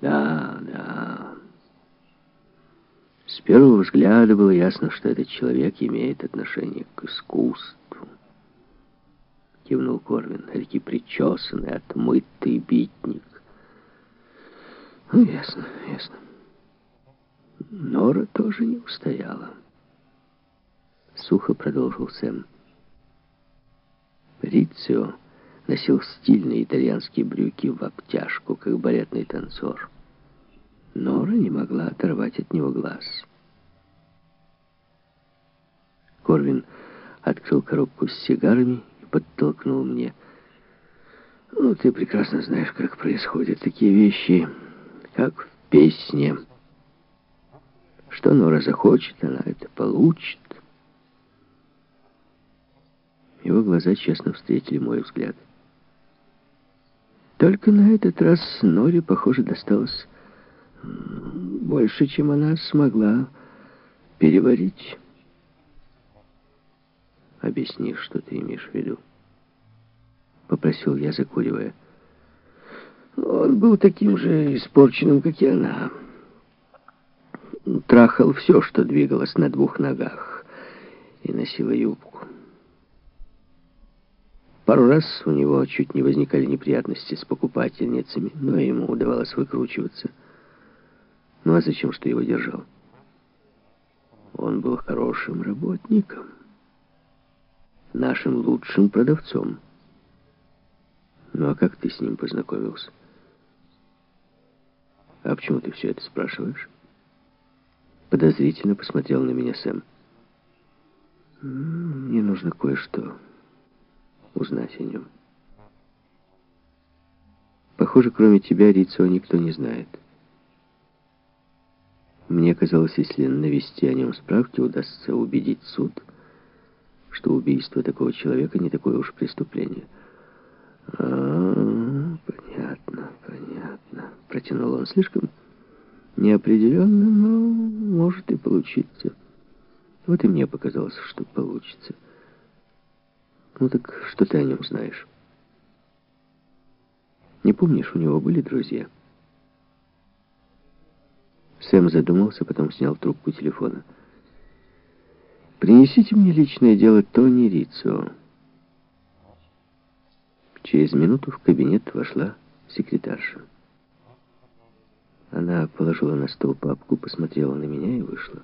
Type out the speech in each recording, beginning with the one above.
Да, да. С первого взгляда было ясно, что этот человек имеет отношение к искусству. Кивнул Корвин, таки причесанный, отмытый битник. Ну, ясно, ясно. Нора тоже не устояла. Сухо продолжил Сэм. Рицио носил стильные итальянские брюки в обтяжку, как балетный танцор. Нора не могла оторвать от него глаз. Корвин открыл коробку с сигарами и подтолкнул мне. «Ну, ты прекрасно знаешь, как происходят такие вещи, как в песне. Что Нора захочет, она это получит». Его глаза честно встретили мой взгляд. Только на этот раз Норе, похоже, досталось больше, чем она смогла переварить. «Объясни, что ты имеешь в виду?» Попросил я, закуривая. Он был таким же испорченным, как и она. Трахал все, что двигалось на двух ногах, и носила юбку. Пару раз у него чуть не возникали неприятности с покупательницами, но ему удавалось выкручиваться. Ну а зачем, что его держал? Он был хорошим работником, нашим лучшим продавцом. Ну а как ты с ним познакомился? А почему ты все это спрашиваешь? Подозрительно посмотрел на меня Сэм. Мне нужно кое-что узнать о нем. Похоже, кроме тебя, Рицио, никто не знает. Мне казалось, если навести о нем справки, удастся убедить суд, что убийство такого человека не такое уж преступление. А, понятно, понятно. Протянул он слишком неопределенно, но может и получиться. Вот и мне показалось, что получится. Ну так что ты о нем знаешь? Не помнишь, у него были друзья? Сэм задумался, потом снял трубку телефона. «Принесите мне личное дело Тони Рицио». Через минуту в кабинет вошла секретарша. Она положила на стол папку, посмотрела на меня и вышла.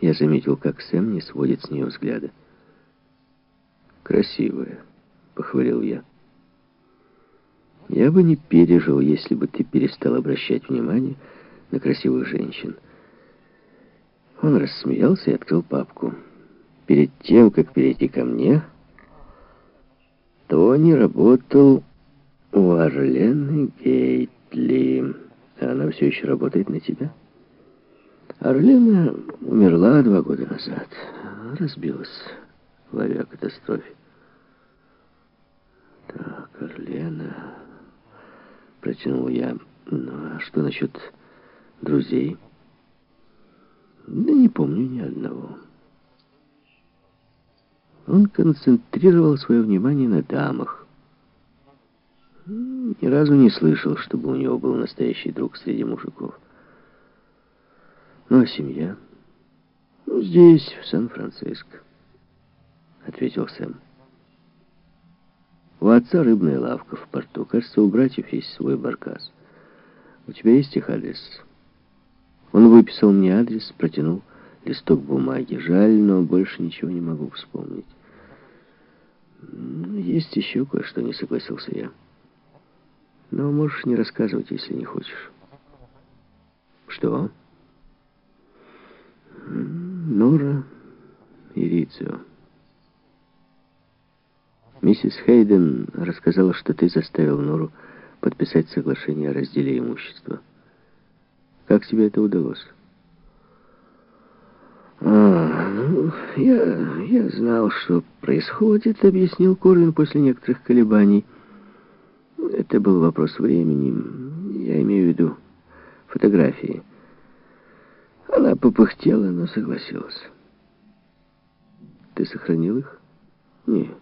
Я заметил, как Сэм не сводит с нее взгляда. «Красивая», — похвалил я. «Я бы не пережил, если бы ты перестал обращать внимание на красивых женщин». Он рассмеялся и открыл папку. Перед тем, как перейти ко мне, Тони работал у Орлены Гейтли. Она все еще работает на тебя? Орлена умерла два года назад. Разбилась в авиакатастрофе. Так, Орлена... Протянул я. Ну, а что насчет друзей? Да не помню ни одного. Он концентрировал свое внимание на дамах. Ни разу не слышал, чтобы у него был настоящий друг среди мужиков. Ну, а семья? Ну, здесь, в Сан-Франциско. — ответил Сэм. «У отца рыбная лавка в порту. Кажется, у братьев есть свой баркас. У тебя есть их адрес?» Он выписал мне адрес, протянул листок бумаги. Жаль, но больше ничего не могу вспомнить. «Есть еще кое-что», — не согласился я. «Но можешь не рассказывать, если не хочешь». «Что?» «Нора и Рицио». Миссис Хейден рассказала, что ты заставил Нору подписать соглашение о разделе имущества. Как тебе это удалось? А, ну, я, я знал, что происходит, объяснил Корвин после некоторых колебаний. Это был вопрос времени. Я имею в виду фотографии. Она попыхтела, но согласилась. Ты сохранил их? Нет.